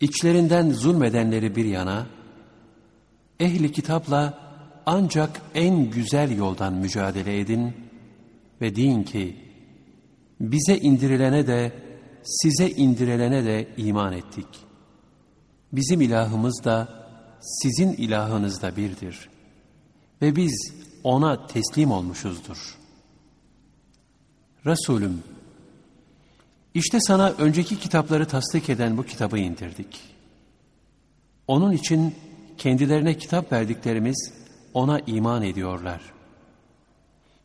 İçlerinden zulmedenleri bir yana, ehli kitapla ancak en güzel yoldan mücadele edin ve deyin ki, bize indirilene de, size indirilene de iman ettik. Bizim ilahımız da, sizin ilahınız da birdir. Ve biz ona teslim olmuşuzdur. Resulüm, işte sana önceki kitapları tasdik eden bu kitabı indirdik. Onun için kendilerine kitap verdiklerimiz ona iman ediyorlar.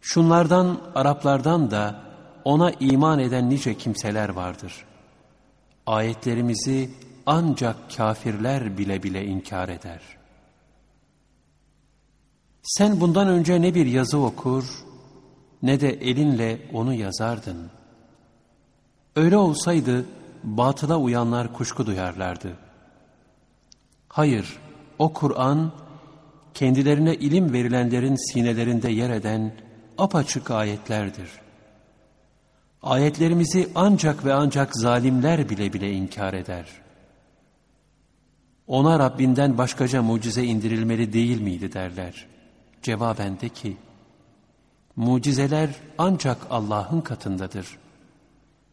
Şunlardan, Araplardan da ona iman eden nice kimseler vardır. Ayetlerimizi ancak kafirler bile bile inkar eder. Sen bundan önce ne bir yazı okur, ne de elinle onu yazardın.'' Öyle olsaydı batıla uyanlar kuşku duyarlardı. Hayır, o Kur'an kendilerine ilim verilenlerin sinelerinde yer eden apaçık ayetlerdir. Ayetlerimizi ancak ve ancak zalimler bile bile inkar eder. Ona Rabbinden başkaca mucize indirilmeli değil miydi derler. Cevaben de ki, mucizeler ancak Allah'ın katındadır.''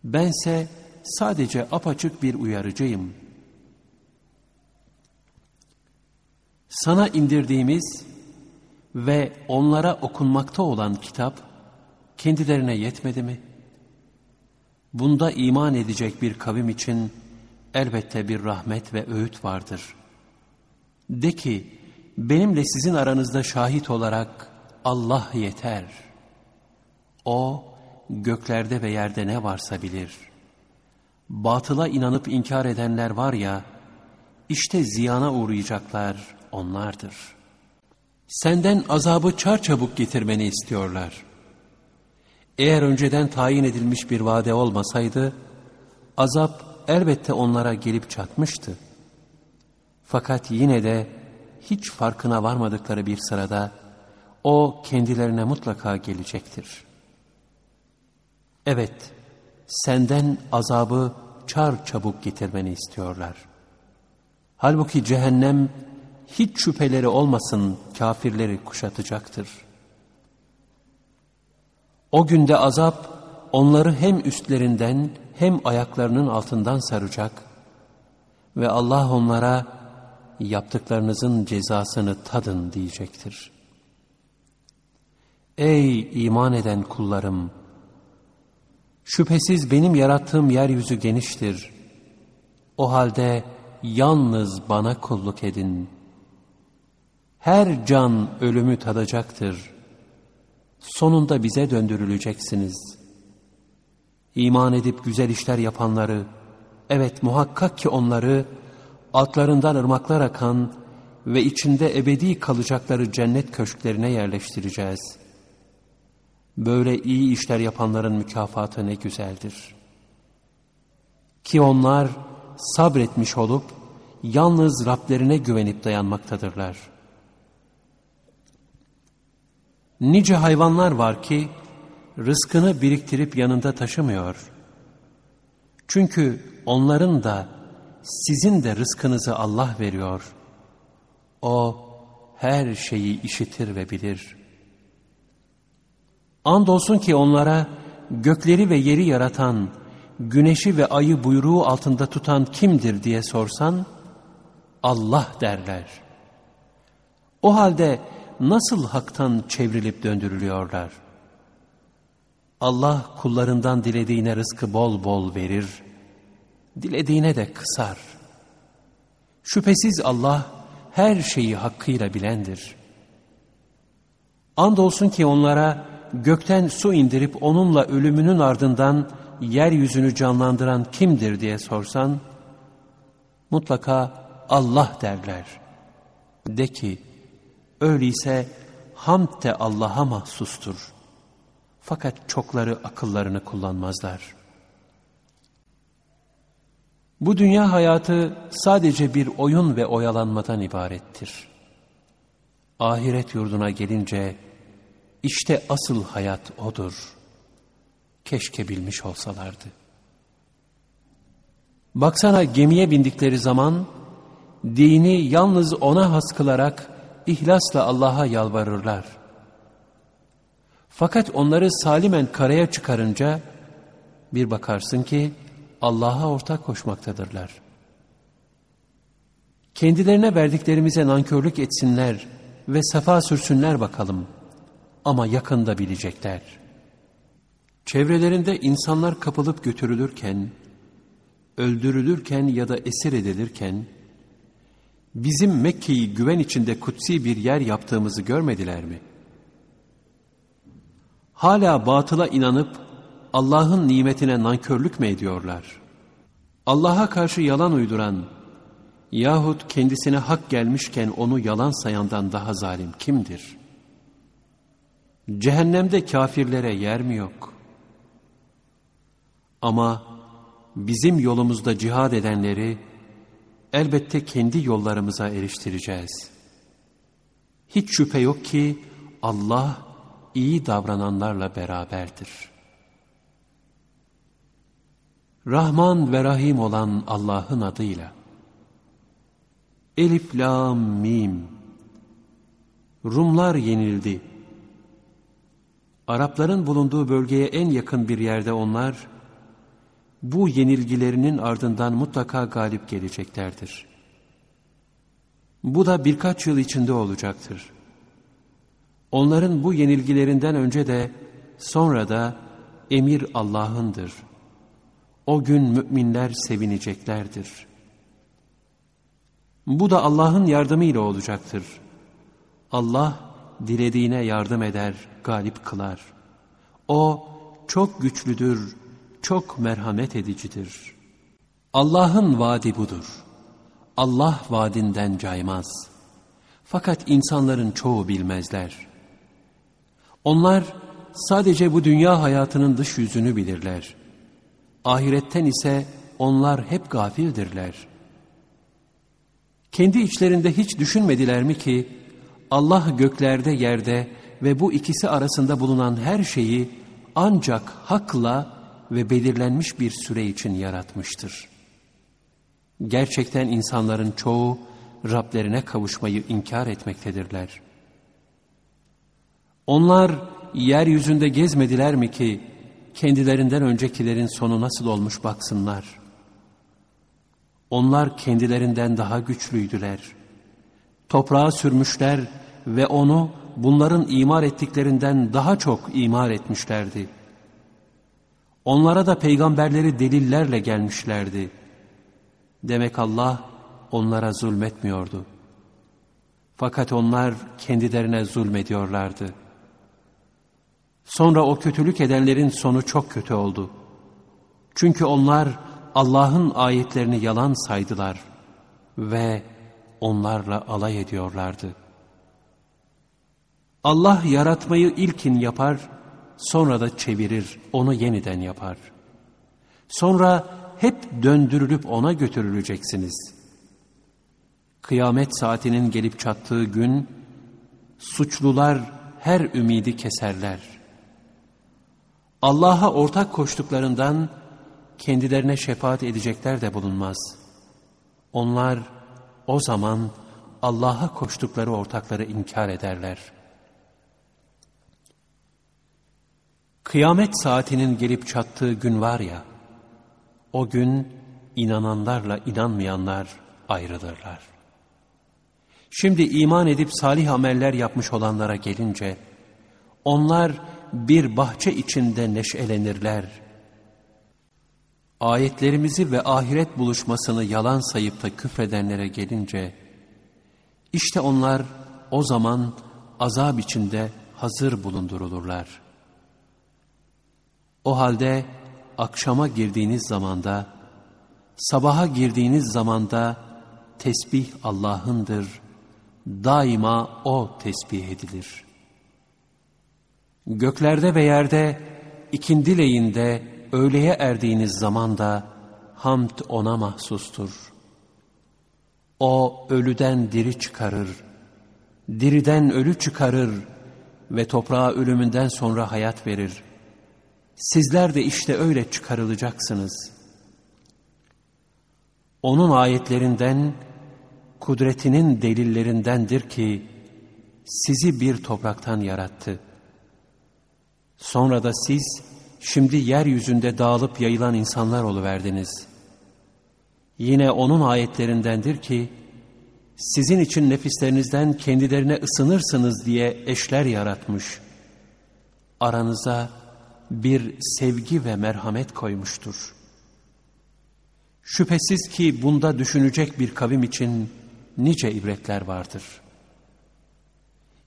Bense sadece apaçık bir uyarıcıyım. Sana indirdiğimiz ve onlara okunmakta olan kitap kendilerine yetmedi mi? Bunda iman edecek bir kavim için elbette bir rahmet ve öğüt vardır. De ki, benimle sizin aranızda şahit olarak Allah yeter. O, göklerde ve yerde ne varsa bilir. Batıla inanıp inkar edenler var ya, işte ziyana uğrayacaklar onlardır. Senden azabı çarçabuk getirmeni istiyorlar. Eğer önceden tayin edilmiş bir vade olmasaydı, azap elbette onlara gelip çatmıştı. Fakat yine de hiç farkına varmadıkları bir sırada, o kendilerine mutlaka gelecektir.'' Evet, senden azabı çar çabuk getirmeni istiyorlar. Halbuki cehennem hiç şüpheleri olmasın kafirleri kuşatacaktır. O günde azap onları hem üstlerinden hem ayaklarının altından saracak ve Allah onlara yaptıklarınızın cezasını tadın diyecektir. Ey iman eden kullarım! Şüphesiz benim yarattığım yeryüzü geniştir. O halde yalnız bana kulluk edin. Her can ölümü tadacaktır. Sonunda bize döndürüleceksiniz. İman edip güzel işler yapanları, evet muhakkak ki onları altlarından ırmaklar akan ve içinde ebedi kalacakları cennet köşklerine yerleştireceğiz.'' Böyle iyi işler yapanların mükafatı ne güzeldir. Ki onlar sabretmiş olup yalnız Rablerine güvenip dayanmaktadırlar. Nice hayvanlar var ki rızkını biriktirip yanında taşımıyor. Çünkü onların da sizin de rızkınızı Allah veriyor. O her şeyi işitir ve bilir.'' Andolsun ki onlara gökleri ve yeri yaratan, güneşi ve ayı buyruğu altında tutan kimdir diye sorsan, Allah derler. O halde nasıl haktan çevrilip döndürülüyorlar? Allah kullarından dilediğine rızkı bol bol verir, dilediğine de kısar. Şüphesiz Allah her şeyi hakkıyla bilendir. Andolsun ki onlara, gökten su indirip onunla ölümünün ardından yeryüzünü canlandıran kimdir diye sorsan, mutlaka Allah derler. De ki, öyleyse hamd de Allah'a mahsustur. Fakat çokları akıllarını kullanmazlar. Bu dünya hayatı sadece bir oyun ve oyalanmadan ibarettir. Ahiret yurduna gelince, işte asıl hayat odur. Keşke bilmiş olsalardı. Baksana gemiye bindikleri zaman dini yalnız ona has kılarak ihlasla Allah'a yalvarırlar. Fakat onları salimen karaya çıkarınca bir bakarsın ki Allah'a ortak koşmaktadırlar. Kendilerine verdiklerimize nankörlük etsinler ve sefa sürsünler bakalım. Ama yakında bilecekler. Çevrelerinde insanlar kapılıp götürülürken, öldürülürken ya da esir edilirken, bizim Mekke'yi güven içinde kutsi bir yer yaptığımızı görmediler mi? Hala batıla inanıp Allah'ın nimetine nankörlük mü ediyorlar? Allah'a karşı yalan uyduran yahut kendisine hak gelmişken onu yalan sayandan daha zalim kimdir? Cehennemde kafirlere yer mi yok? Ama bizim yolumuzda cihad edenleri elbette kendi yollarımıza eriştireceğiz. Hiç şüphe yok ki Allah iyi davrananlarla beraberdir.'' Rahman ve Rahim olan Allah'ın adıyla. Elif, Lam, Mim. Rumlar yenildi. Arapların bulunduğu bölgeye en yakın bir yerde onlar, bu yenilgilerinin ardından mutlaka galip geleceklerdir. Bu da birkaç yıl içinde olacaktır. Onların bu yenilgilerinden önce de sonra da emir Allah'ındır.'' O gün müminler sevineceklerdir. Bu da Allah'ın yardımıyla olacaktır. Allah dilediğine yardım eder, galip kılar. O çok güçlüdür, çok merhamet edicidir. Allah'ın vaadi budur. Allah vaadinden caymaz. Fakat insanların çoğu bilmezler. Onlar sadece bu dünya hayatının dış yüzünü bilirler. Ahiretten ise onlar hep gafildirler. Kendi içlerinde hiç düşünmediler mi ki Allah göklerde yerde ve bu ikisi arasında bulunan her şeyi ancak hakla ve belirlenmiş bir süre için yaratmıştır. Gerçekten insanların çoğu Rablerine kavuşmayı inkar etmektedirler. Onlar yeryüzünde gezmediler mi ki kendilerinden öncekilerin sonu nasıl olmuş baksınlar. Onlar kendilerinden daha güçlüydüler. Toprağa sürmüşler ve onu bunların imar ettiklerinden daha çok imar etmişlerdi. Onlara da peygamberleri delillerle gelmişlerdi. Demek Allah onlara zulmetmiyordu. Fakat onlar kendilerine zulmediyorlardı.'' Sonra o kötülük edenlerin sonu çok kötü oldu. Çünkü onlar Allah'ın ayetlerini yalan saydılar ve onlarla alay ediyorlardı. Allah yaratmayı ilkin yapar, sonra da çevirir, onu yeniden yapar. Sonra hep döndürülüp ona götürüleceksiniz. Kıyamet saatinin gelip çattığı gün, suçlular her ümidi keserler. Allah'a ortak koştuklarından kendilerine şefaat edecekler de bulunmaz. Onlar o zaman Allah'a koştukları ortakları inkar ederler. Kıyamet saatinin gelip çattığı gün var ya, o gün inananlarla inanmayanlar ayrılırlar. Şimdi iman edip salih ameller yapmış olanlara gelince, onlar bir bahçe içinde neşelenirler. Ayetlerimizi ve ahiret buluşmasını yalan sayıp da küfredenlere gelince, işte onlar o zaman azap içinde hazır bulundurulurlar. O halde akşama girdiğiniz zamanda, sabaha girdiğiniz zamanda tesbih Allah'ındır. Daima O tesbih edilir.'' Göklerde ve yerde ikindi leyinde öğleye erdiğiniz zamanda hamd ona mahsustur. O ölüden diri çıkarır, diriden ölü çıkarır ve toprağa ölümünden sonra hayat verir. Sizler de işte öyle çıkarılacaksınız. onun ayetlerinden, kudretinin delillerindendir ki, sizi bir topraktan yarattı. Sonra da siz, şimdi yeryüzünde dağılıp yayılan insanlar oluverdiniz. Yine onun ayetlerindendir ki, sizin için nefislerinizden kendilerine ısınırsınız diye eşler yaratmış. Aranıza bir sevgi ve merhamet koymuştur. Şüphesiz ki bunda düşünecek bir kavim için nice ibretler vardır.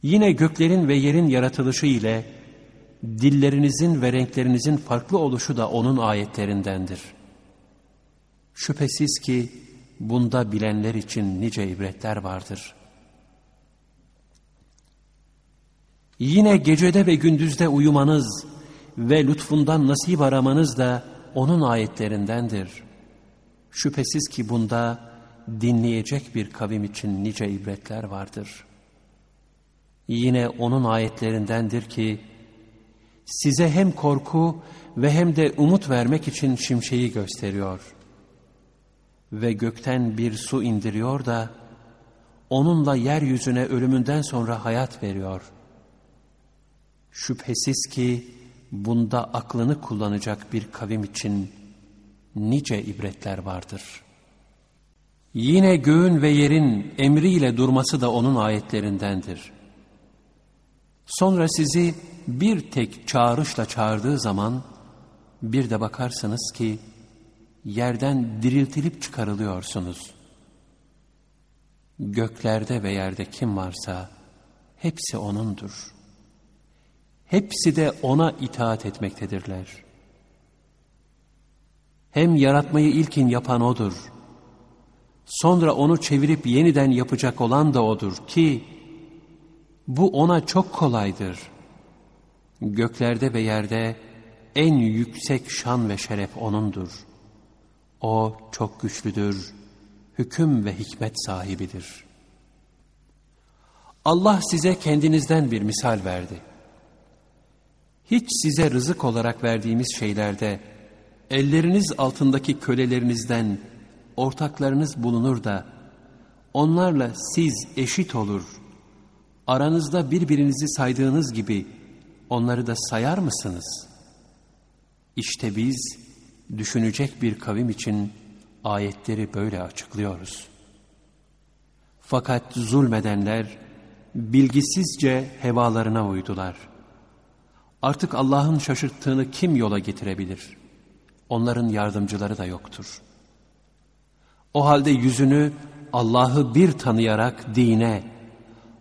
Yine göklerin ve yerin yaratılışı ile dillerinizin ve renklerinizin farklı oluşu da onun ayetlerindendir. Şüphesiz ki bunda bilenler için nice ibretler vardır. Yine gecede ve gündüzde uyumanız ve lütfundan nasip aramanız da onun ayetlerindendir. Şüphesiz ki bunda dinleyecek bir kavim için nice ibretler vardır. Yine onun ayetlerindendir ki, size hem korku ve hem de umut vermek için şimşeği gösteriyor. Ve gökten bir su indiriyor da, onunla yeryüzüne ölümünden sonra hayat veriyor. Şüphesiz ki bunda aklını kullanacak bir kavim için nice ibretler vardır. Yine göğün ve yerin emriyle durması da onun ayetlerindendir. Sonra sizi bir tek çağrışla çağırdığı zaman bir de bakarsınız ki yerden diriltilip çıkarılıyorsunuz. Göklerde ve yerde kim varsa hepsi O'nundur. Hepsi de O'na itaat etmektedirler. Hem yaratmayı ilkin yapan O'dur. Sonra onu çevirip yeniden yapacak olan da O'dur ki bu O'na çok kolaydır.'' Göklerde ve yerde en yüksek şan ve şeref O'nundur. O çok güçlüdür, hüküm ve hikmet sahibidir. Allah size kendinizden bir misal verdi. Hiç size rızık olarak verdiğimiz şeylerde elleriniz altındaki kölelerinizden ortaklarınız bulunur da onlarla siz eşit olur. Aranızda birbirinizi saydığınız gibi onları da sayar mısınız? İşte biz düşünecek bir kavim için ayetleri böyle açıklıyoruz. Fakat zulmedenler bilgisizce hevalarına uydular. Artık Allah'ın şaşırttığını kim yola getirebilir? Onların yardımcıları da yoktur. O halde yüzünü Allah'ı bir tanıyarak dine,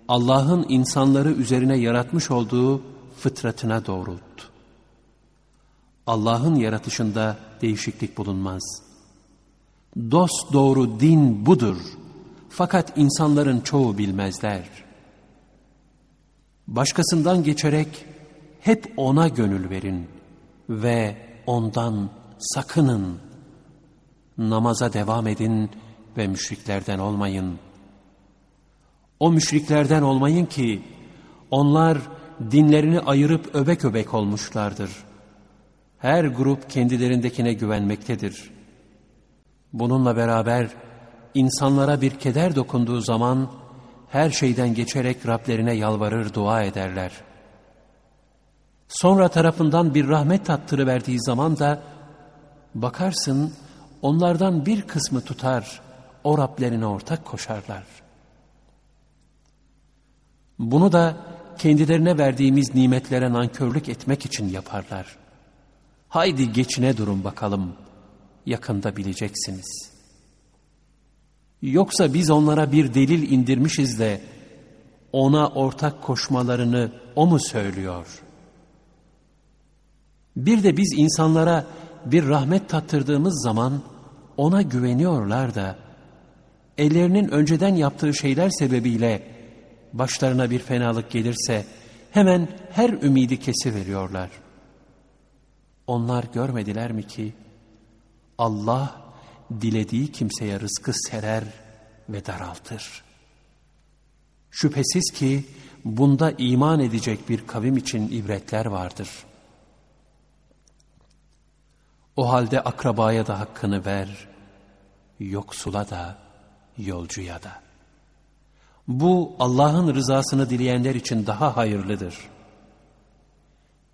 Allah'ın insanları üzerine yaratmış olduğu fıtratına doğrult. Allah'ın yaratışında değişiklik bulunmaz. Dost doğru din budur. Fakat insanların çoğu bilmezler. Başkasından geçerek hep ona gönül verin ve ondan sakının. Namaza devam edin ve müşriklerden olmayın. O müşriklerden olmayın ki onlar dinlerini ayırıp öbek öbek olmuşlardır. Her grup kendilerindekine güvenmektedir. Bununla beraber insanlara bir keder dokunduğu zaman her şeyden geçerek Rablerine yalvarır, dua ederler. Sonra tarafından bir rahmet tattırı verdiği zaman da bakarsın onlardan bir kısmı tutar, o Rablerine ortak koşarlar. Bunu da kendilerine verdiğimiz nimetlere nankörlük etmek için yaparlar. Haydi geçine durun bakalım, yakında bileceksiniz. Yoksa biz onlara bir delil indirmişiz de, ona ortak koşmalarını o mu söylüyor? Bir de biz insanlara bir rahmet tattırdığımız zaman ona güveniyorlar da, ellerinin önceden yaptığı şeyler sebebiyle başlarına bir fenalık gelirse hemen her ümidi kesiveriyorlar. Onlar görmediler mi ki Allah dilediği kimseye rızkı serer ve daraltır. Şüphesiz ki bunda iman edecek bir kavim için ibretler vardır. O halde akrabaya da hakkını ver yoksula da, yolcuya da. Bu Allah'ın rızasını dileyenler için daha hayırlıdır.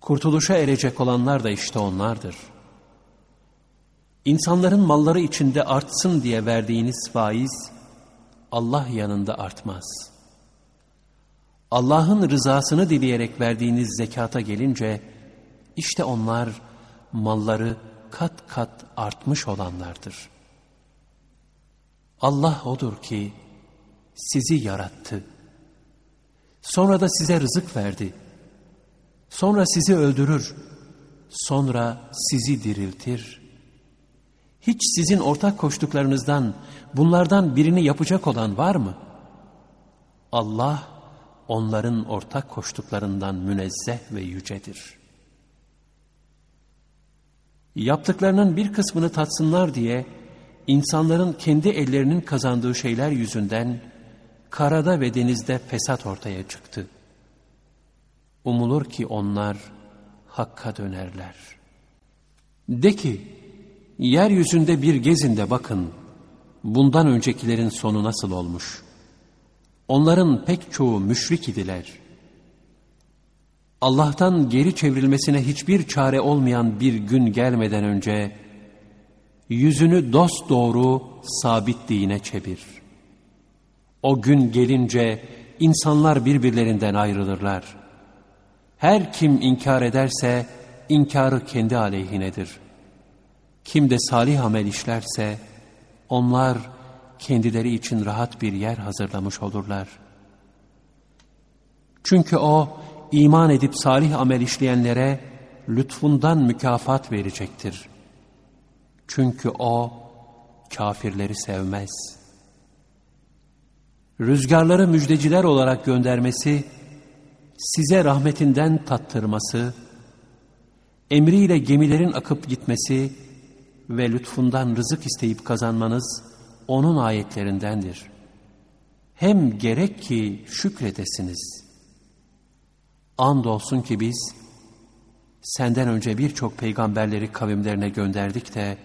Kurtuluşa erecek olanlar da işte onlardır. İnsanların malları içinde artsın diye verdiğiniz faiz, Allah yanında artmaz. Allah'ın rızasını dileyerek verdiğiniz zekata gelince, işte onlar malları kat kat artmış olanlardır. Allah odur ki sizi yarattı. Sonra da size rızık verdi. Sonra sizi öldürür. Sonra sizi diriltir. Hiç sizin ortak koştuklarınızdan bunlardan birini yapacak olan var mı? Allah onların ortak koştuklarından münezzeh ve yücedir.'' Yaptıklarının bir kısmını tatsınlar diye insanların kendi ellerinin kazandığı şeyler yüzünden karada ve denizde fesat ortaya çıktı. Umulur ki onlar hakka dönerler. De ki, yeryüzünde bir gezin de bakın, bundan öncekilerin sonu nasıl olmuş? Onların pek çoğu müşrik idiler.'' Allah'tan geri çevrilmesine hiçbir çare olmayan bir gün gelmeden önce yüzünü dost doğru sabit dine çevir. O gün gelince insanlar birbirlerinden ayrılırlar. Her kim inkar ederse inkarı kendi aleyhinedir. Kim de salih amel işlerse onlar kendileri için rahat bir yer hazırlamış olurlar. Çünkü o iman edip salih amel işleyenlere lütfundan mükafat verecektir. Çünkü o kafirleri sevmez. Rüzgarları müjdeciler olarak göndermesi, size rahmetinden tattırması, emriyle gemilerin akıp gitmesi ve lütfundan rızık isteyip kazanmanız onun ayetlerindendir. Hem gerek ki şükredesiniz.'' Andolsun ki biz senden önce birçok peygamberleri kavimlerine gönderdik de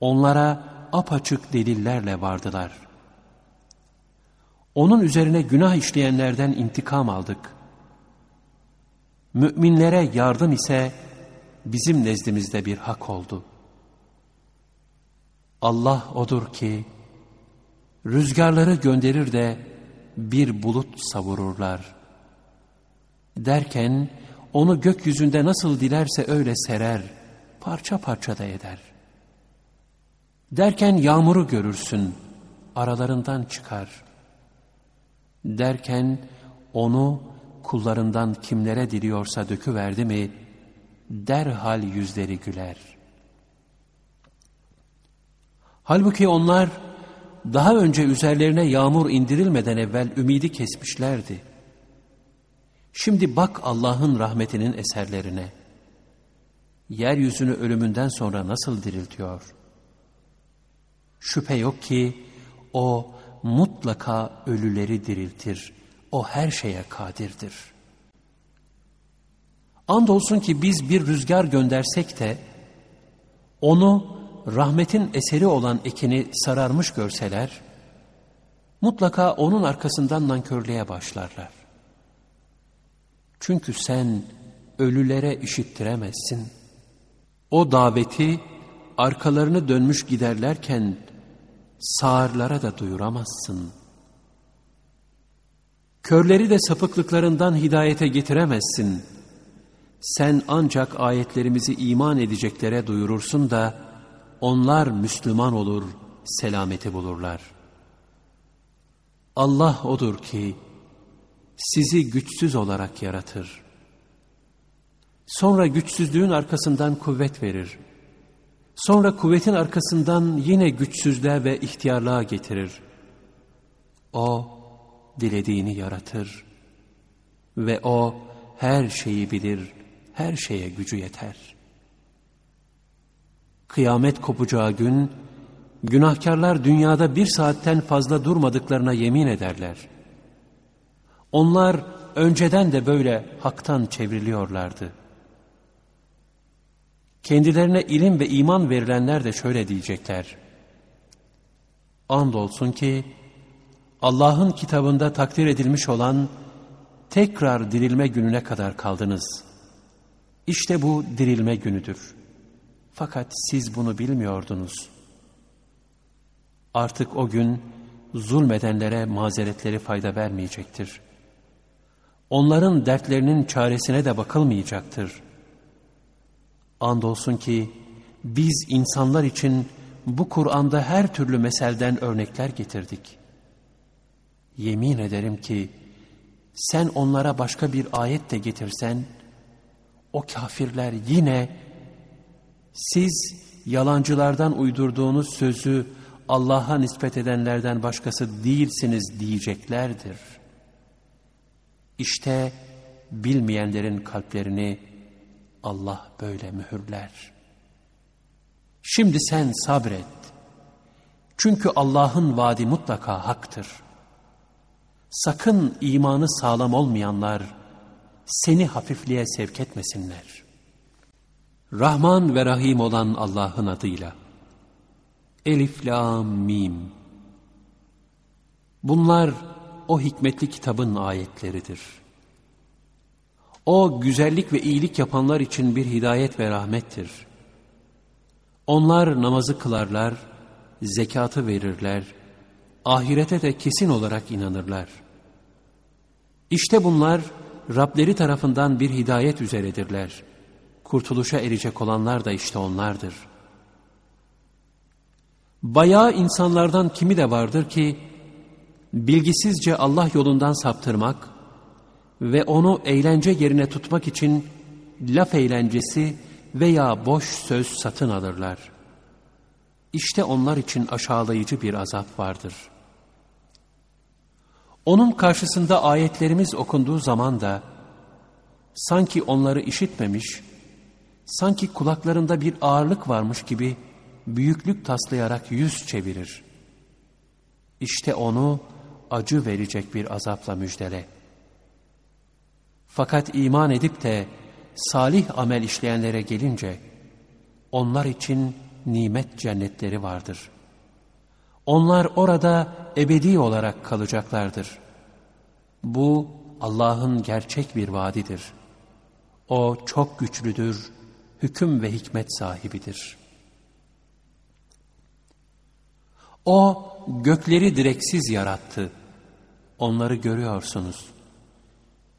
onlara apaçık delillerle vardılar. Onun üzerine günah işleyenlerden intikam aldık. Müminlere yardım ise bizim nezdimizde bir hak oldu. Allah odur ki rüzgarları gönderir de bir bulut savururlar.'' Derken onu gökyüzünde nasıl dilerse öyle serer, parça parça da eder. Derken yağmuru görürsün, aralarından çıkar. Derken onu kullarından kimlere diliyorsa döküverdi mi, derhal yüzleri güler. Halbuki onlar daha önce üzerlerine yağmur indirilmeden evvel ümidi kesmişlerdi.'' Şimdi bak Allah'ın rahmetinin eserlerine. Yeryüzünü ölümünden sonra nasıl diriltiyor? Şüphe yok ki o mutlaka ölüleri diriltir. O her şeye kadirdir. Andolsun ki biz bir rüzgar göndersek de onu rahmetin eseri olan ekini sararmış görseler, mutlaka onun arkasından nankörlüğe başlarlar. Çünkü sen ölülere işittiremezsin. O daveti arkalarını dönmüş giderlerken sağırlara da duyuramazsın. Körleri de sapıklıklarından hidayete getiremezsin. Sen ancak ayetlerimizi iman edeceklere duyurursun da onlar Müslüman olur, selameti bulurlar. Allah odur ki, sizi güçsüz olarak yaratır. Sonra güçsüzlüğün arkasından kuvvet verir. Sonra kuvvetin arkasından yine güçsüzlüğe ve ihtiyarlığa getirir. O dilediğini yaratır. Ve o her şeyi bilir, her şeye gücü yeter. Kıyamet kopacağı gün, günahkarlar dünyada bir saatten fazla durmadıklarına yemin ederler. Onlar önceden de böyle haktan çevriliyorlardı. Kendilerine ilim ve iman verilenler de şöyle diyecekler. Andolsun ki Allah'ın kitabında takdir edilmiş olan tekrar dirilme gününe kadar kaldınız. İşte bu dirilme günüdür. Fakat siz bunu bilmiyordunuz. Artık o gün zulmedenlere mazeretleri fayda vermeyecektir. Onların dertlerinin çaresine de bakılmayacaktır. Andolsun ki biz insanlar için bu Kur'an'da her türlü meselden örnekler getirdik. Yemin ederim ki sen onlara başka bir ayet de getirsen, o kafirler yine siz yalancılardan uydurduğunuz sözü Allah'a nispet edenlerden başkası değilsiniz diyeceklerdir. İşte bilmeyenlerin kalplerini Allah böyle mühürler. Şimdi sen sabret. Çünkü Allah'ın vaadi mutlaka haktır. Sakın imanı sağlam olmayanlar seni hafifliğe sevk etmesinler. Rahman ve Rahim olan Allah'ın adıyla. Elif, Lam, Mim. Bunlar o hikmetli kitabın ayetleridir. O güzellik ve iyilik yapanlar için bir hidayet ve rahmettir. Onlar namazı kılarlar, zekatı verirler, ahirete de kesin olarak inanırlar. İşte bunlar Rableri tarafından bir hidayet üzeredirler. Kurtuluşa erecek olanlar da işte onlardır. Bayağı insanlardan kimi de vardır ki, bilgisizce Allah yolundan saptırmak ve onu eğlence yerine tutmak için laf eğlencesi veya boş söz satın alırlar. İşte onlar için aşağılayıcı bir azap vardır.'' Onun karşısında ayetlerimiz okunduğu zaman da sanki onları işitmemiş, sanki kulaklarında bir ağırlık varmış gibi büyüklük taslayarak yüz çevirir. İşte onu acı verecek bir azapla müjdele. Fakat iman edip de salih amel işleyenlere gelince onlar için nimet cennetleri vardır.'' Onlar orada ebedi olarak kalacaklardır. Bu Allah'ın gerçek bir vaadidir. O çok güçlüdür, hüküm ve hikmet sahibidir. O gökleri direksiz yarattı. Onları görüyorsunuz.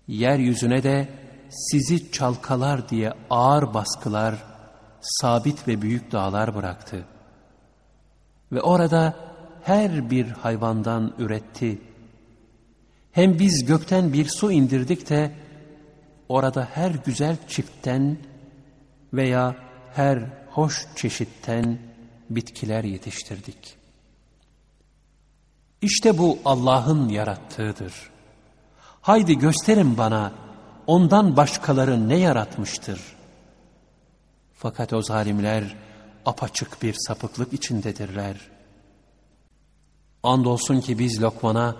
Yeryüzüne de sizi çalkalar diye ağır baskılar, sabit ve büyük dağlar bıraktı. Ve orada her bir hayvandan üretti. Hem biz gökten bir su indirdik de orada her güzel çiftten veya her hoş çeşitten bitkiler yetiştirdik. İşte bu Allah'ın yarattığıdır. Haydi gösterin bana ondan başkaları ne yaratmıştır. Fakat o zalimler apaçık bir sapıklık içindedirler.'' Andolsun ki biz Lokman'a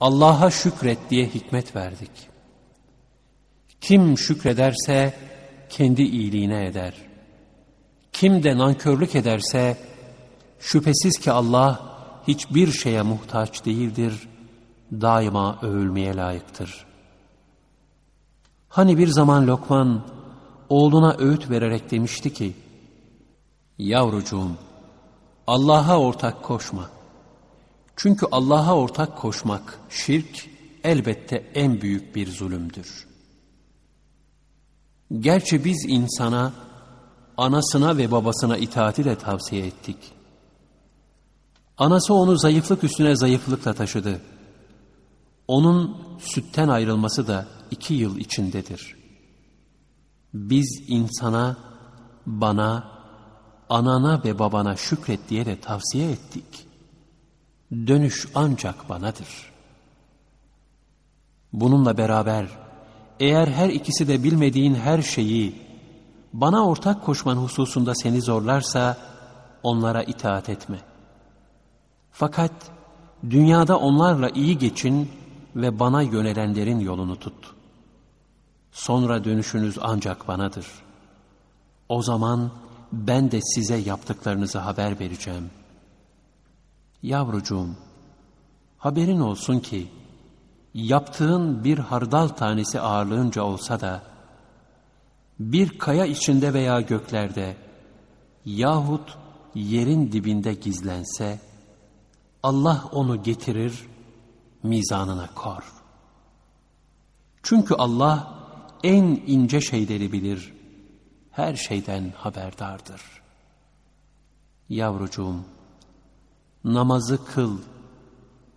Allah'a şükret diye hikmet verdik. Kim şükrederse kendi iyiliğine eder. Kim de nankörlük ederse şüphesiz ki Allah hiçbir şeye muhtaç değildir, daima övülmeye layıktır. Hani bir zaman Lokman oğluna öğüt vererek demişti ki, Yavrucuğum, Allah'a ortak koşma.'' Çünkü Allah'a ortak koşmak, şirk elbette en büyük bir zulümdür. Gerçi biz insana, anasına ve babasına itaati de tavsiye ettik. Anası onu zayıflık üstüne zayıflıkla taşıdı. Onun sütten ayrılması da iki yıl içindedir. Biz insana, bana, anana ve babana şükret diye de tavsiye ettik.'' Dönüş ancak banadır. Bununla beraber eğer her ikisi de bilmediğin her şeyi bana ortak koşman hususunda seni zorlarsa onlara itaat etme. Fakat dünyada onlarla iyi geçin ve bana yönelenlerin yolunu tut. Sonra dönüşünüz ancak banadır. O zaman ben de size yaptıklarınızı haber vereceğim.'' Yavrucuğum, haberin olsun ki, yaptığın bir hardal tanesi ağırlığınca olsa da, bir kaya içinde veya göklerde, yahut yerin dibinde gizlense, Allah onu getirir, mizanına kor. Çünkü Allah en ince şeyleri bilir, her şeyden haberdardır. Yavrucuğum, namazı kıl,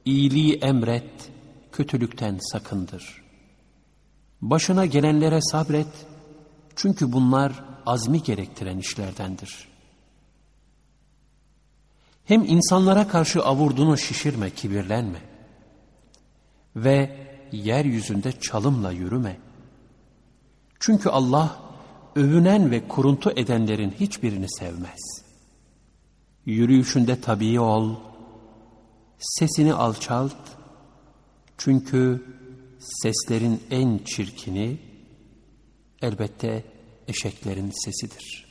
iyiliği emret, kötülükten sakındır. Başına gelenlere sabret, çünkü bunlar azmi gerektiren işlerdendir. Hem insanlara karşı avurdunu şişirme, kibirlenme. Ve yeryüzünde çalımla yürüme. Çünkü Allah övünen ve kuruntu edenlerin hiçbirini sevmez. Yürüyüşünde tabii ol, sesini alçalt, çünkü seslerin en çirkini elbette eşeklerin sesidir.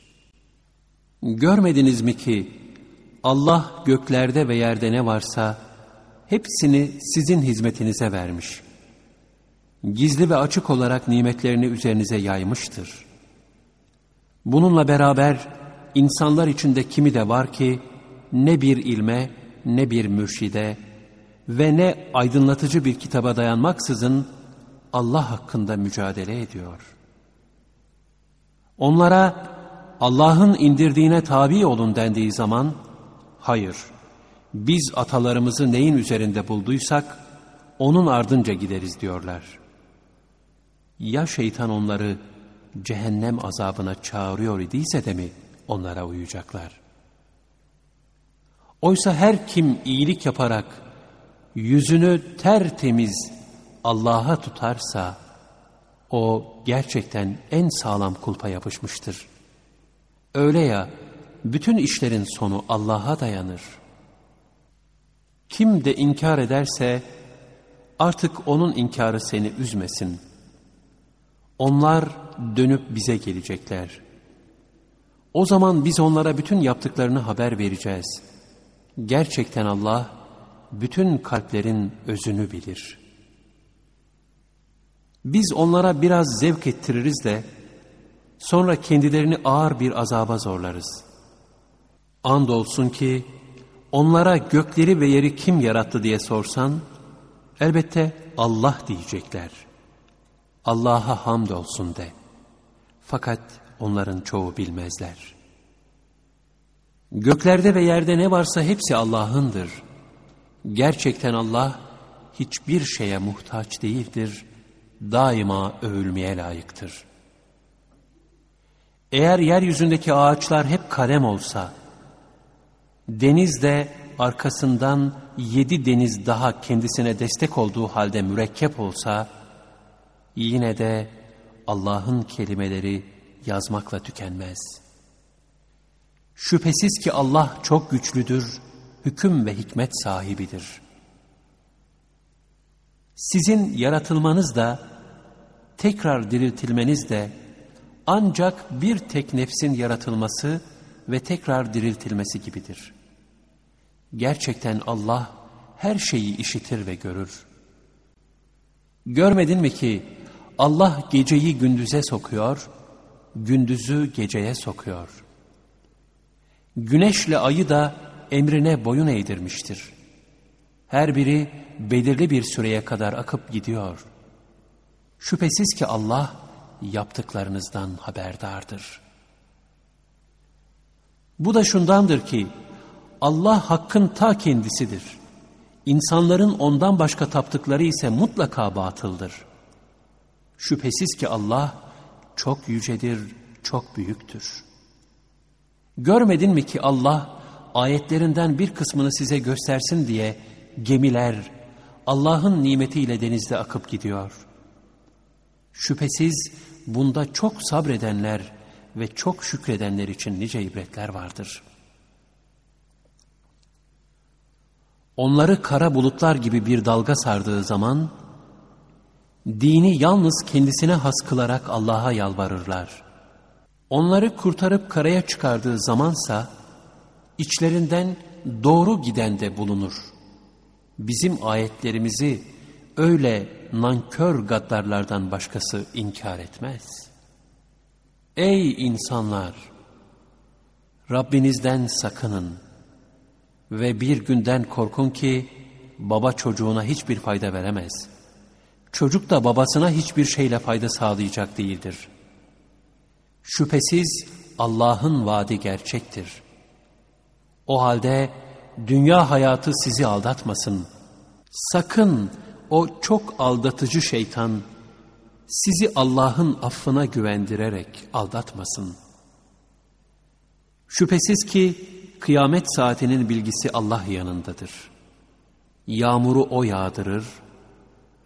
Görmediniz mi ki Allah göklerde ve yerde ne varsa hepsini sizin hizmetinize vermiş. Gizli ve açık olarak nimetlerini üzerinize yaymıştır. Bununla beraber insanlar içinde kimi de var ki ne bir ilme ne bir mürşide ve ne aydınlatıcı bir kitaba dayanmaksızın Allah hakkında mücadele ediyor. Onlara Allah'ın indirdiğine tabi olun dendiği zaman hayır biz atalarımızı neyin üzerinde bulduysak onun ardınca gideriz diyorlar. Ya şeytan onları cehennem azabına çağırıyor idiyse de mi onlara uyacaklar? Oysa her kim iyilik yaparak yüzünü tertemiz Allah'a tutarsa o gerçekten en sağlam kulpa yapışmıştır. Öyle ya bütün işlerin sonu Allah'a dayanır. Kim de inkar ederse artık onun inkarı seni üzmesin. Onlar dönüp bize gelecekler. O zaman biz onlara bütün yaptıklarını haber vereceğiz. Gerçekten Allah bütün kalplerin özünü bilir. Biz onlara biraz zevk ettiririz de sonra kendilerini ağır bir azaba zorlarız. Andolsun ki onlara gökleri ve yeri kim yarattı diye sorsan elbette Allah diyecekler. Allah'a hamdolsun de. Fakat onların çoğu bilmezler. Göklerde ve yerde ne varsa hepsi Allah'ındır. Gerçekten Allah hiçbir şeye muhtaç değildir. Daima övülmeye layıktır. Eğer yeryüzündeki ağaçlar hep kalem olsa, deniz de arkasından yedi deniz daha kendisine destek olduğu halde mürekkep olsa, yine de Allah'ın kelimeleri yazmakla tükenmez. Şüphesiz ki Allah çok güçlüdür, hüküm ve hikmet sahibidir. Sizin yaratılmanız da, tekrar diriltilmeniz de ancak bir tek nefsin yaratılması ve tekrar diriltilmesi gibidir. Gerçekten Allah her şeyi işitir ve görür. Görmedin mi ki Allah geceyi gündüze sokuyor, gündüzü geceye sokuyor. Güneşle ayı da emrine boyun eğdirmiştir. Her biri belirli bir süreye kadar akıp gidiyor. Şüphesiz ki Allah yaptıklarınızdan haberdardır. Bu da şundandır ki Allah hakkın ta kendisidir. İnsanların ondan başka taptıkları ise mutlaka batıldır.'' Şüphesiz ki Allah çok yücedir, çok büyüktür. Görmedin mi ki Allah ayetlerinden bir kısmını size göstersin diye gemiler Allah'ın nimetiyle denizde akıp gidiyor. Şüphesiz bunda çok sabredenler ve çok şükredenler için nice ibretler vardır. Onları kara bulutlar gibi bir dalga sardığı zaman dini yalnız kendisine has kılarak Allah'a yalvarırlar. Onları kurtarıp karaya çıkardığı zamansa içlerinden doğru giden de bulunur. Bizim ayetlerimizi öyle nankör gaddarlardan başkası inkar etmez. Ey insanlar! Rabbinizden sakının ve bir günden korkun ki baba çocuğuna hiçbir fayda veremez. Çocuk da babasına hiçbir şeyle fayda sağlayacak değildir. Şüphesiz Allah'ın vaadi gerçektir. O halde dünya hayatı sizi aldatmasın. Sakın o çok aldatıcı şeytan sizi Allah'ın affına güvendirerek aldatmasın. Şüphesiz ki kıyamet saatinin bilgisi Allah yanındadır. Yağmuru O yağdırır,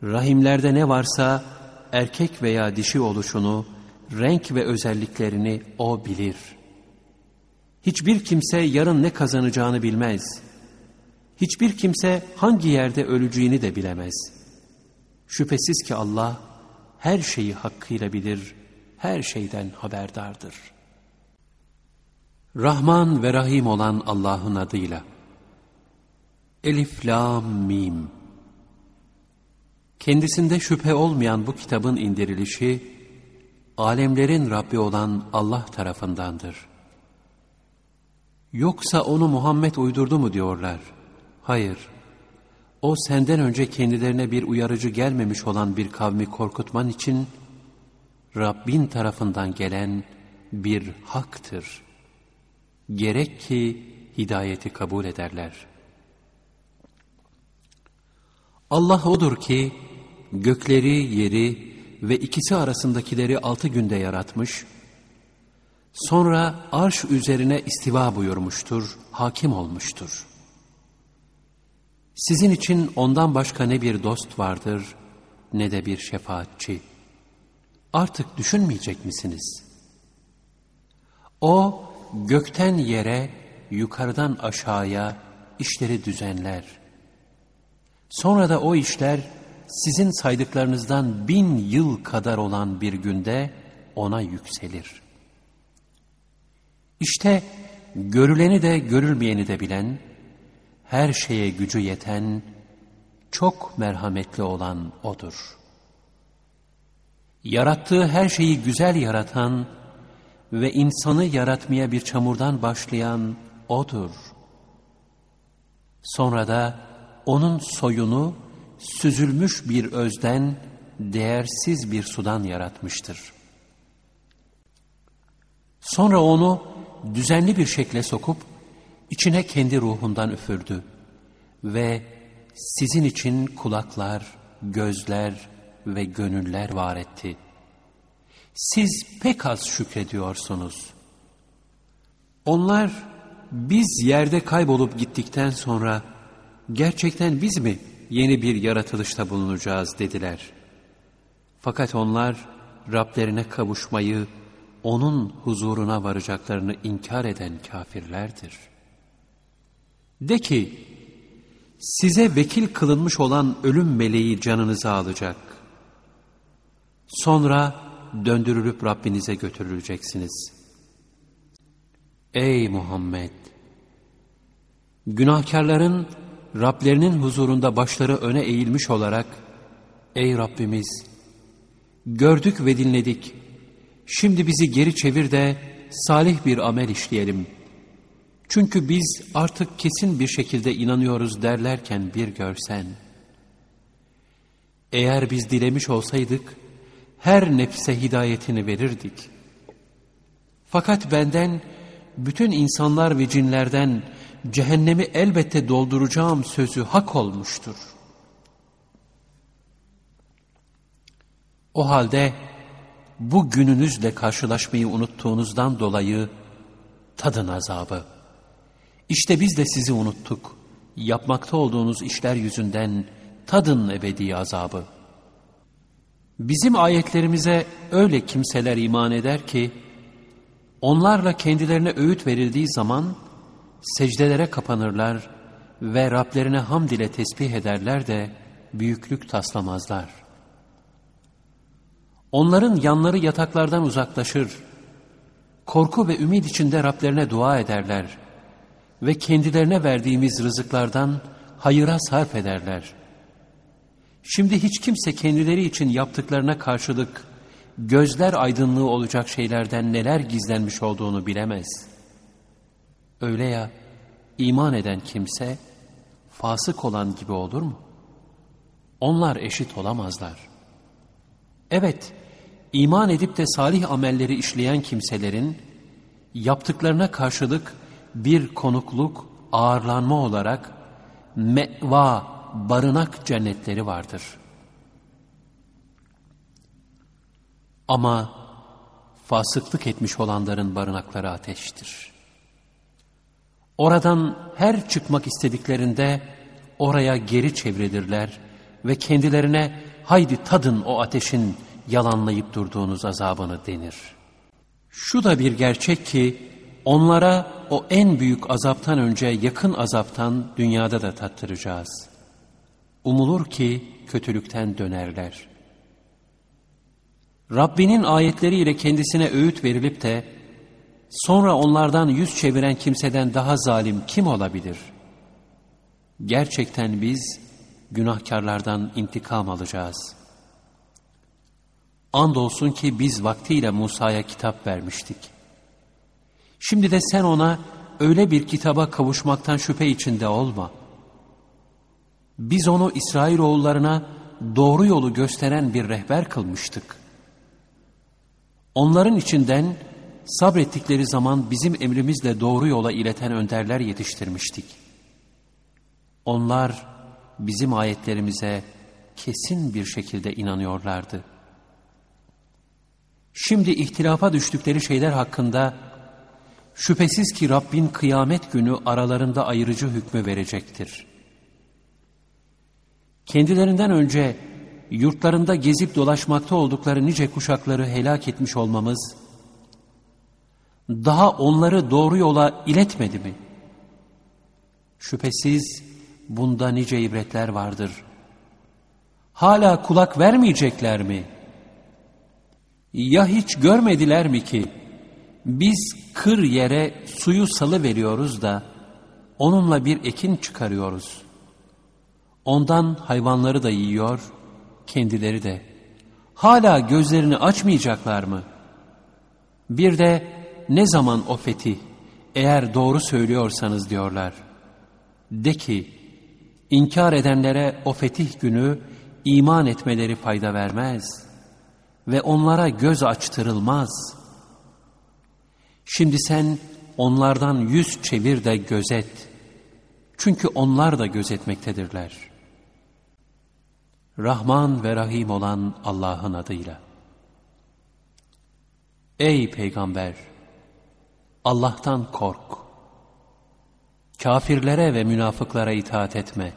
rahimlerde ne varsa erkek veya dişi oluşunu, renk ve özelliklerini O bilir. Hiçbir kimse yarın ne kazanacağını bilmez. Hiçbir kimse hangi yerde öleceğini de bilemez. Şüphesiz ki Allah her şeyi hakkıyla bilir, her şeyden haberdardır. Rahman ve Rahim olan Allah'ın adıyla. Elif, Lam, Mim. Kendisinde şüphe olmayan bu kitabın indirilişi, alemlerin Rabbi olan Allah tarafındandır. Yoksa onu Muhammed uydurdu mu diyorlar. Hayır, o senden önce kendilerine bir uyarıcı gelmemiş olan bir kavmi korkutman için Rabbin tarafından gelen bir haktır. Gerek ki hidayeti kabul ederler. Allah odur ki gökleri, yeri ve ikisi arasındakileri altı günde yaratmış, sonra arş üzerine istiva buyurmuştur, hakim olmuştur.'' Sizin için ondan başka ne bir dost vardır ne de bir şefaatçi. Artık düşünmeyecek misiniz? O gökten yere, yukarıdan aşağıya işleri düzenler. Sonra da o işler sizin saydıklarınızdan bin yıl kadar olan bir günde ona yükselir. İşte görüleni de görülmeyeni de bilen, her şeye gücü yeten, çok merhametli olan O'dur. Yarattığı her şeyi güzel yaratan ve insanı yaratmaya bir çamurdan başlayan O'dur. Sonra da O'nun soyunu süzülmüş bir özden, değersiz bir sudan yaratmıştır. Sonra onu düzenli bir şekle sokup, İçine kendi ruhundan üfürdü ve sizin için kulaklar, gözler ve gönüller var etti. Siz pek az şükrediyorsunuz. Onlar biz yerde kaybolup gittikten sonra gerçekten biz mi yeni bir yaratılışta bulunacağız dediler. Fakat onlar Rablerine kavuşmayı, onun huzuruna varacaklarını inkar eden kafirlerdir.'' De ki, size vekil kılınmış olan ölüm meleği canınızı alacak. Sonra döndürülüp Rabbinize götürüleceksiniz. Ey Muhammed! Günahkarların Rablerinin huzurunda başları öne eğilmiş olarak, Ey Rabbimiz! Gördük ve dinledik. Şimdi bizi geri çevir de salih bir amel işleyelim.'' Çünkü biz artık kesin bir şekilde inanıyoruz derlerken bir görsen. Eğer biz dilemiş olsaydık, her nefse hidayetini verirdik. Fakat benden, bütün insanlar ve cinlerden cehennemi elbette dolduracağım sözü hak olmuştur. O halde bu gününüzle karşılaşmayı unuttuğunuzdan dolayı tadın azabı. İşte biz de sizi unuttuk. Yapmakta olduğunuz işler yüzünden tadın ebedi azabı. Bizim ayetlerimize öyle kimseler iman eder ki, onlarla kendilerine öğüt verildiği zaman secdelere kapanırlar ve Rablerine hamd ile tesbih ederler de büyüklük taslamazlar. Onların yanları yataklardan uzaklaşır, korku ve ümit içinde Rablerine dua ederler.'' Ve kendilerine verdiğimiz rızıklardan hayıra sarf ederler. Şimdi hiç kimse kendileri için yaptıklarına karşılık gözler aydınlığı olacak şeylerden neler gizlenmiş olduğunu bilemez. Öyle ya iman eden kimse fasık olan gibi olur mu? Onlar eşit olamazlar. Evet, iman edip de salih amelleri işleyen kimselerin yaptıklarına karşılık bir konukluk, ağırlanma olarak meva, barınak cennetleri vardır. Ama fasıklık etmiş olanların barınakları ateştir. Oradan her çıkmak istediklerinde oraya geri çevrilirler ve kendilerine haydi tadın o ateşin yalanlayıp durduğunuz azabını denir. Şu da bir gerçek ki onlara o en büyük azaptan önce yakın azaptan dünyada da tattıracağız. Umulur ki kötülükten dönerler. Rabbinin ayetleriyle kendisine öğüt verilip de sonra onlardan yüz çeviren kimseden daha zalim kim olabilir? Gerçekten biz günahkarlardan intikam alacağız. Andolsun ki biz vaktiyle Musa'ya kitap vermiştik. Şimdi de sen ona öyle bir kitaba kavuşmaktan şüphe içinde olma. Biz onu İsrailoğullarına doğru yolu gösteren bir rehber kılmıştık. Onların içinden sabrettikleri zaman bizim emrimizle doğru yola ileten önderler yetiştirmiştik. Onlar bizim ayetlerimize kesin bir şekilde inanıyorlardı. Şimdi ihtilafa düştükleri şeyler hakkında şüphesiz ki Rabbin kıyamet günü aralarında ayırıcı hükmü verecektir. Kendilerinden önce yurtlarında gezip dolaşmakta oldukları nice kuşakları helak etmiş olmamız, daha onları doğru yola iletmedi mi? Şüphesiz bunda nice ibretler vardır. Hala kulak vermeyecekler mi? Ya hiç görmediler mi ki, biz kır yere suyu salı veriyoruz da, onunla bir ekin çıkarıyoruz. Ondan hayvanları da yiyor, kendileri de. Hala gözlerini açmayacaklar mı? Bir de ne zaman o fetih, eğer doğru söylüyorsanız diyorlar. De ki, inkar edenlere o fetih günü iman etmeleri fayda vermez ve onlara göz açtırılmaz. Şimdi sen onlardan yüz çevir de gözet. Çünkü onlar da gözetmektedirler.'' Rahman ve Rahim olan Allah'ın adıyla. Ey Peygamber! Allah'tan kork. Kafirlere ve münafıklara itaat etme.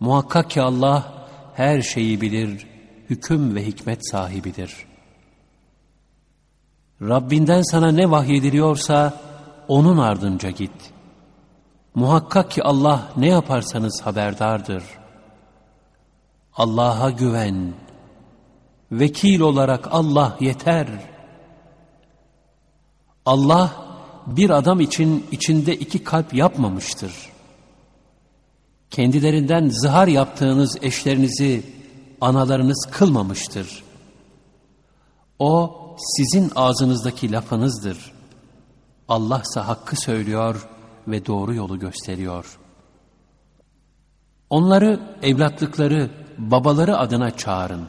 Muhakkak ki Allah her şeyi bilir, hüküm ve hikmet sahibidir. Rabbinden sana ne vahyediliyorsa onun ardınca git. Muhakkak ki Allah ne yaparsanız haberdardır.'' Allah'a güven. Vekil olarak Allah yeter. Allah bir adam için içinde iki kalp yapmamıştır. Kendilerinden zihar yaptığınız eşlerinizi analarınız kılmamıştır. O sizin ağzınızdaki lafınızdır. Allah ise hakkı söylüyor ve doğru yolu gösteriyor. Onları evlatlıkları babaları adına çağırın.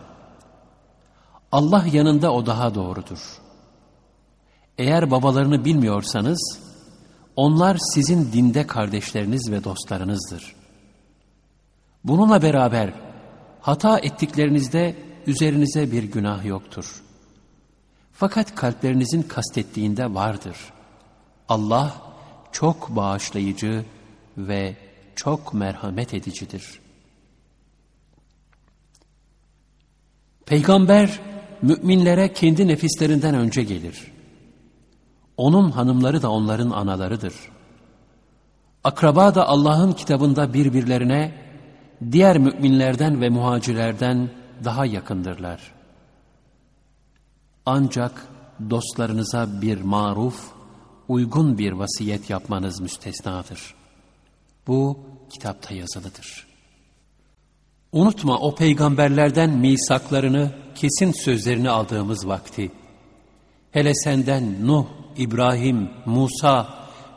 Allah yanında o daha doğrudur. Eğer babalarını bilmiyorsanız, onlar sizin dinde kardeşleriniz ve dostlarınızdır. Bununla beraber hata ettiklerinizde üzerinize bir günah yoktur. Fakat kalplerinizin kastettiğinde vardır. Allah çok bağışlayıcı ve çok merhamet edicidir.'' Peygamber müminlere kendi nefislerinden önce gelir. Onun hanımları da onların analarıdır. Akraba da Allah'ın kitabında birbirlerine diğer müminlerden ve muhacirlerden daha yakındırlar. Ancak dostlarınıza bir maruf, uygun bir vasiyet yapmanız müstesnadır. Bu kitapta yazılıdır. Unutma o peygamberlerden misaklarını, kesin sözlerini aldığımız vakti. Hele senden Nuh, İbrahim, Musa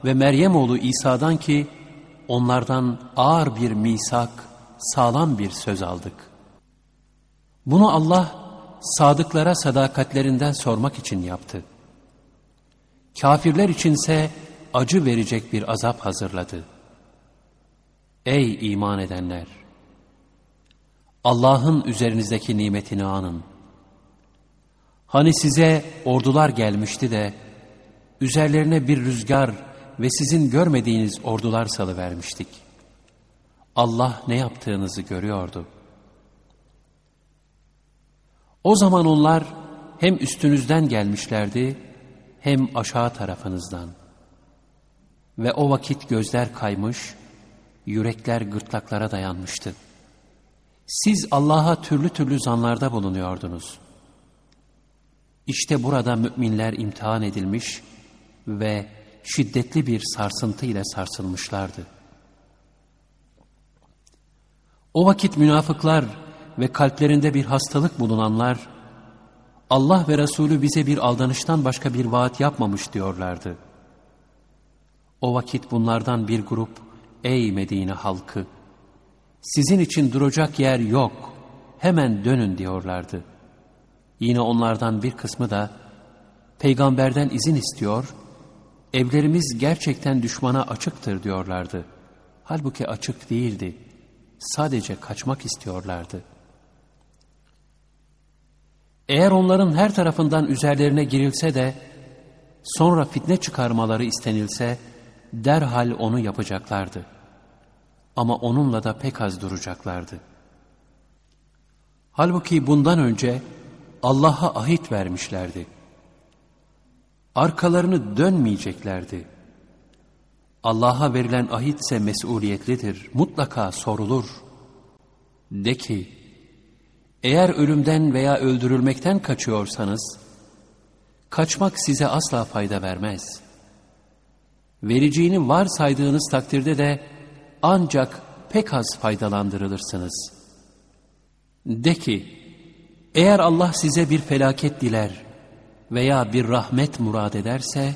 ve Meryem oğlu İsa'dan ki onlardan ağır bir misak, sağlam bir söz aldık. Bunu Allah sadıklara sadakatlerinden sormak için yaptı. Kafirler içinse acı verecek bir azap hazırladı. Ey iman edenler! Allah'ın üzerinizdeki nimetini anın. Hani size ordular gelmişti de, üzerlerine bir rüzgar ve sizin görmediğiniz ordular salıvermiştik. Allah ne yaptığınızı görüyordu. O zaman onlar hem üstünüzden gelmişlerdi hem aşağı tarafınızdan. Ve o vakit gözler kaymış, yürekler gırtlaklara dayanmıştı. Siz Allah'a türlü türlü zanlarda bulunuyordunuz. İşte burada müminler imtihan edilmiş ve şiddetli bir sarsıntı ile sarsılmışlardı. O vakit münafıklar ve kalplerinde bir hastalık bulunanlar, Allah ve Resulü bize bir aldanıştan başka bir vaat yapmamış diyorlardı. O vakit bunlardan bir grup, ey Medine halkı, sizin için duracak yer yok, hemen dönün diyorlardı. Yine onlardan bir kısmı da, peygamberden izin istiyor, evlerimiz gerçekten düşmana açıktır diyorlardı. Halbuki açık değildi, sadece kaçmak istiyorlardı.'' Eğer onların her tarafından üzerlerine girilse de sonra fitne çıkarmaları istenilse derhal onu yapacaklardı. Ama onunla da pek az duracaklardı. Halbuki bundan önce Allah'a ahit vermişlerdi. Arkalarını dönmeyeceklerdi. Allah'a verilen ahit ise mesuliyetlidir, mutlaka sorulur. De ki, eğer ölümden veya öldürülmekten kaçıyorsanız, kaçmak size asla fayda vermez. Vereceğini var saydığınız takdirde de ancak pek az faydalandırılırsınız. De ki, eğer Allah size bir felaket diler veya bir rahmet murad ederse,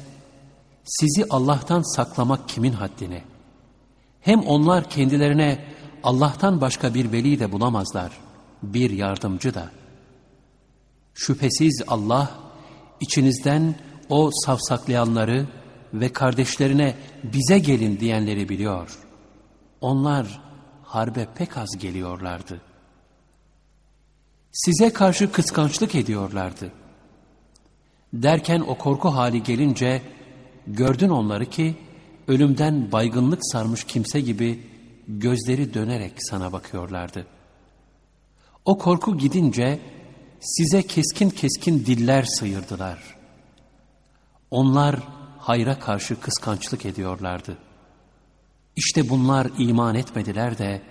sizi Allah'tan saklamak kimin haddine? Hem onlar kendilerine Allah'tan başka bir veli de bulamazlar.'' Bir yardımcı da. Şüphesiz Allah içinizden o savsaklayanları ve kardeşlerine bize gelin diyenleri biliyor. Onlar harbe pek az geliyorlardı. Size karşı kıskançlık ediyorlardı. Derken o korku hali gelince gördün onları ki ölümden baygınlık sarmış kimse gibi gözleri dönerek sana bakıyorlardı.'' O korku gidince size keskin keskin diller sıyırdılar. Onlar hayra karşı kıskançlık ediyorlardı. İşte bunlar iman etmediler de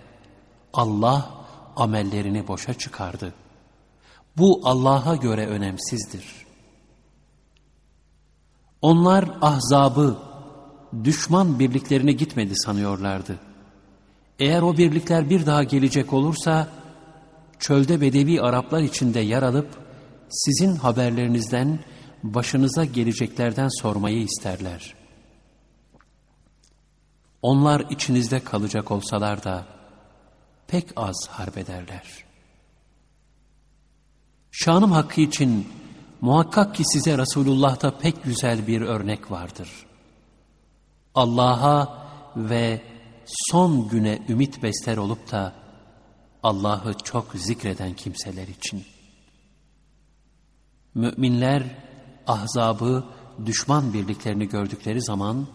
Allah amellerini boşa çıkardı. Bu Allah'a göre önemsizdir. Onlar ahzabı, düşman birliklerine gitmedi sanıyorlardı. Eğer o birlikler bir daha gelecek olursa, çölde Bedevi Araplar içinde yer alıp sizin haberlerinizden başınıza geleceklerden sormayı isterler. Onlar içinizde kalacak olsalar da pek az harbederler. Şanım hakkı için muhakkak ki size Resulullah'ta pek güzel bir örnek vardır. Allah'a ve son güne ümit besler olup da Allah'ı çok zikreden kimseler için. Müminler ahzabı, düşman birliklerini gördükleri zaman,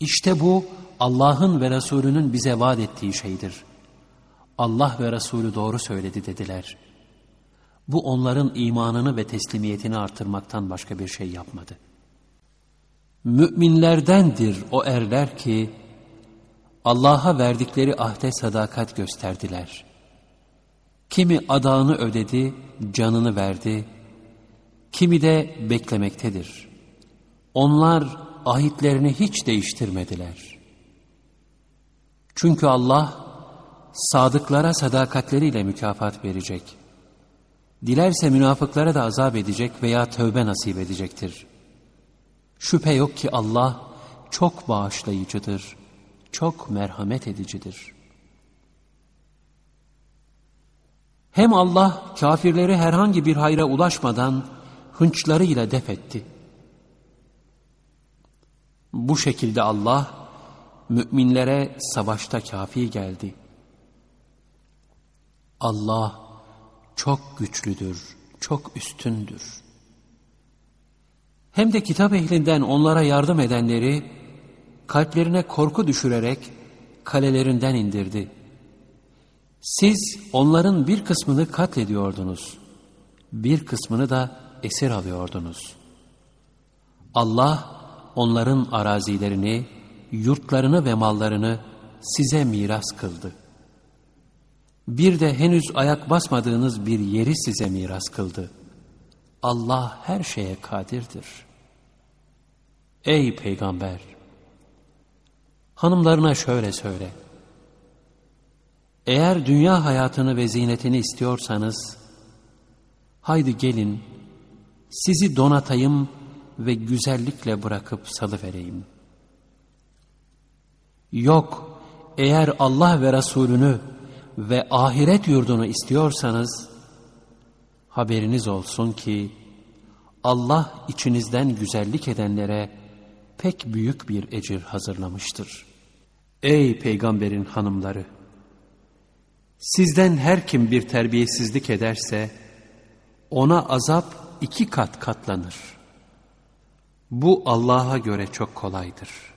işte bu Allah'ın ve Resulünün bize vaat ettiği şeydir. Allah ve Resulü doğru söyledi dediler. Bu onların imanını ve teslimiyetini artırmaktan başka bir şey yapmadı. Müminlerdendir o erler ki, Allah'a verdikleri ahde sadakat gösterdiler. Kimi adağını ödedi, canını verdi, kimi de beklemektedir. Onlar ahitlerini hiç değiştirmediler. Çünkü Allah sadıklara sadakatleriyle mükafat verecek. Dilerse münafıklara da azap edecek veya tövbe nasip edecektir. Şüphe yok ki Allah çok bağışlayıcıdır, çok merhamet edicidir. Hem Allah kafirleri herhangi bir hayra ulaşmadan hınçlarıyla def etti. Bu şekilde Allah müminlere savaşta kafi geldi. Allah çok güçlüdür, çok üstündür. Hem de kitap ehlinden onlara yardım edenleri kalplerine korku düşürerek kalelerinden indirdi. Siz onların bir kısmını katlediyordunuz, bir kısmını da esir alıyordunuz. Allah onların arazilerini, yurtlarını ve mallarını size miras kıldı. Bir de henüz ayak basmadığınız bir yeri size miras kıldı. Allah her şeye kadirdir. Ey peygamber! Hanımlarına şöyle söyle. Eğer dünya hayatını ve zinetini istiyorsanız, haydi gelin, sizi donatayım ve güzellikle bırakıp salıvereyim. Yok, eğer Allah ve Resulünü ve ahiret yurdunu istiyorsanız, haberiniz olsun ki, Allah içinizden güzellik edenlere pek büyük bir ecir hazırlamıştır. Ey peygamberin hanımları! Sizden her kim bir terbiyesizlik ederse, ona azap iki kat katlanır. Bu Allah'a göre çok kolaydır.''